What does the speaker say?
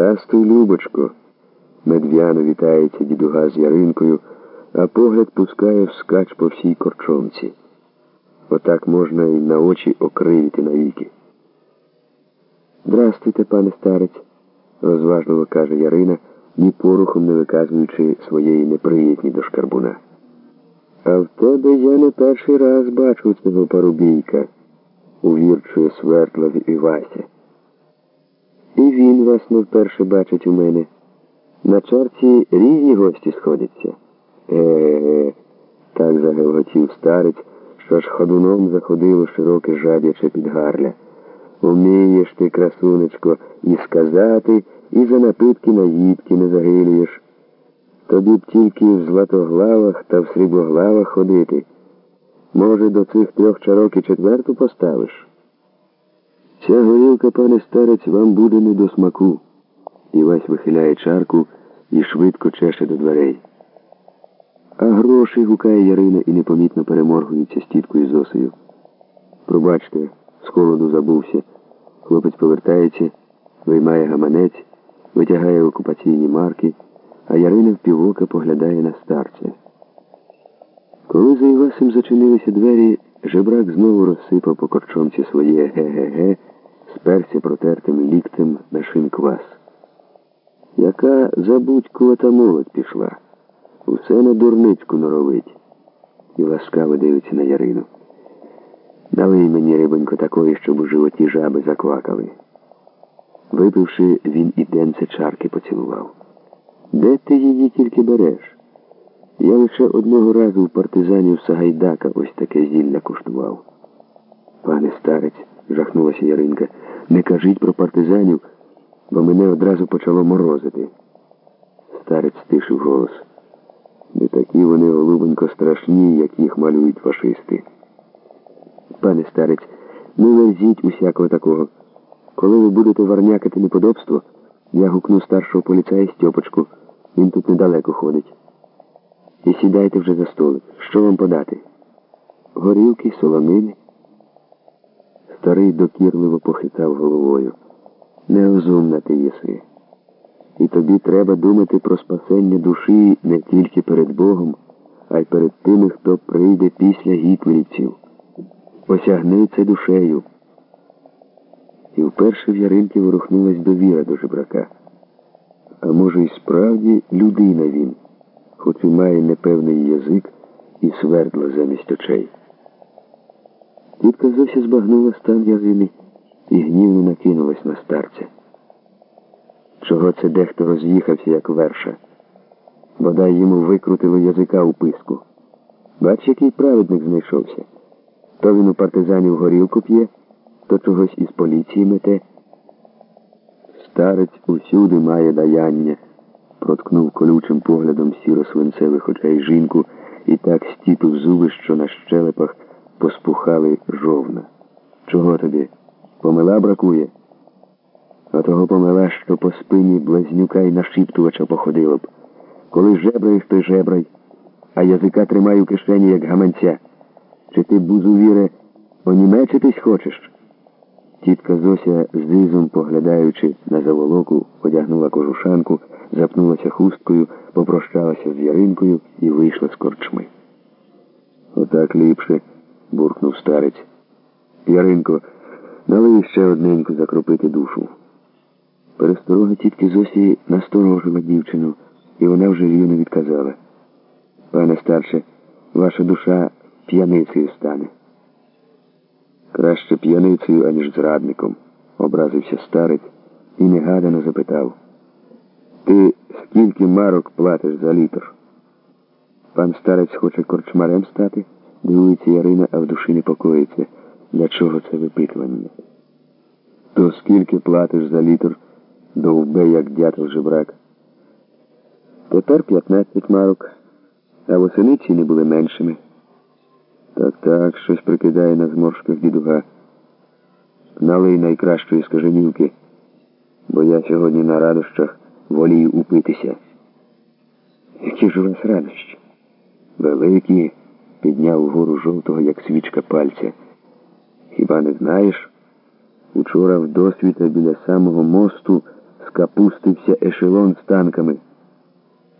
Здрастуй, Любочко. Медв'яно вітається дідуга з яринкою, а погляд пускає вскач по всій корчомці. Отак можна і на очі окривити навіки. Здрастуйте, пане старець, розважливо каже Ярина, ні порухом не виказуючи своєї неприятні до шкарбуна. А в тебе я не перший раз бачу цього парубійка, увірчує Свердлов і Вася. І він вас не вперше бачить у мене. На чорті різні гості сходяться. Е, так загелготів старець, що ж ходуном заходило широке жаб'яче підгарля. Умієш ти, красунечко, і сказати, і за напитки наїдки не загилюєш. Тобі б тільки в златоглавах та в срібоглавах ходити. Може, до цих трьох чарок і четверту поставиш? Ця горілка, пане старець, вам буде не до смаку. Івась вихиляє чарку і швидко чеше до дверей. А гроші гукає Ярина і непомітно переморгується з тіткою Зосею. Пробачте, з холоду забувся. Хлопець повертається, виймає гаманець, витягає окупаційні марки, а Ярина впівока поглядає на старця. Коли за Івасем зачинилися двері, жебрак знову розсипав по корчомці своє ге-ге-ге, сперся протертим ліктем на шинквас. Яка забудькувата молодь пішла, усе на дурницьку норовить. І ласкаво дивиться на Ярину. Налий мені, рибонько, такої, щоб у животі жаби заквакали. Випивши, він і денце чарки поцілував. Де ти її тільки береш? Я лише одного разу в партизанів Сагайдака ось таке зілля куштував. Пане старець, жахнулася Яринка, не кажіть про партизанів, бо мене одразу почало морозити. Старець стишив голос. Не такі вони, голубенько, страшні, як їх малюють фашисти. Пане старець, не лезіть усякого такого. Коли ви будете варнякати неподобство, я гукну старшого поліцая Стьопочку. Він тут недалеко ходить. І сідайте вже за столик. Що вам подати? Горілки, солонини. Старий докірливо похитав головою. Неозумна ти єси. І тобі треба думати про спасення душі не тільки перед Богом, а й перед тими, хто прийде після гітлерівців. Осягни це душею. І вперше в Яринки ворухнулась довіра до жебрака. А може, і справді людина він, хоч і має непевний язик і свердло замість очей. Тітка зовсім збагнула стан Ярини і гнівно накинулась на старця. Чого це дехто роз'їхався, як верша? Бодай йому викрутило язика у писку. Бач, який праведник знайшовся. То він у партизанів горілку п'є, то чогось із поліції мете. Старець усюди має даяння, проткнув колючим поглядом сіро свинцевих очей жінку і так стіпив зуби, що на щелепах поспухали жовна. Чого тобі? Помила бракує? А того помила, що по спині блазнюка й нашіптувача походило б. Коли жебраєш, то жебрай, а язика тримай у кишені, як гаманця. Чи ти, бузувіре, онімечитись хочеш? Тітка Зося, знизом поглядаючи на заволоку, одягнула кожушанку, запнулася хусткою, попрощалася з яринкою і вийшла з корчми. Отак ліпше, буркнув старець. Яринко, налий ще одненьку закропити душу. Пересторога тітки Зосі насторожила дівчину, і вона вже рівно відказала. Пане старше, ваша душа п'яницею стане. Краще п'яницею, аніж зрадником, образився старець і негадано запитав. Ти скільки марок платиш за літр? Пан старець хоче корчмарем стати, дивується Ярина, а в душі непокоїться. Для чого це випитування? То скільки платиш за літр, довбе, як дятел жебрак? Тепер 15 марок, а восени ціни були меншими. Так, так, щось прикидає на зморшках дідуга. Налий найкращої скаженівки, бо я сьогодні на радощах волію упитися. Які ж у вас радощі? Великі, підняв вгору жовтого, як свічка пальця. Хіба не знаєш? Учора в досвіта біля самого мосту скапустився ешелон з танками.